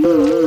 Mm-hmm.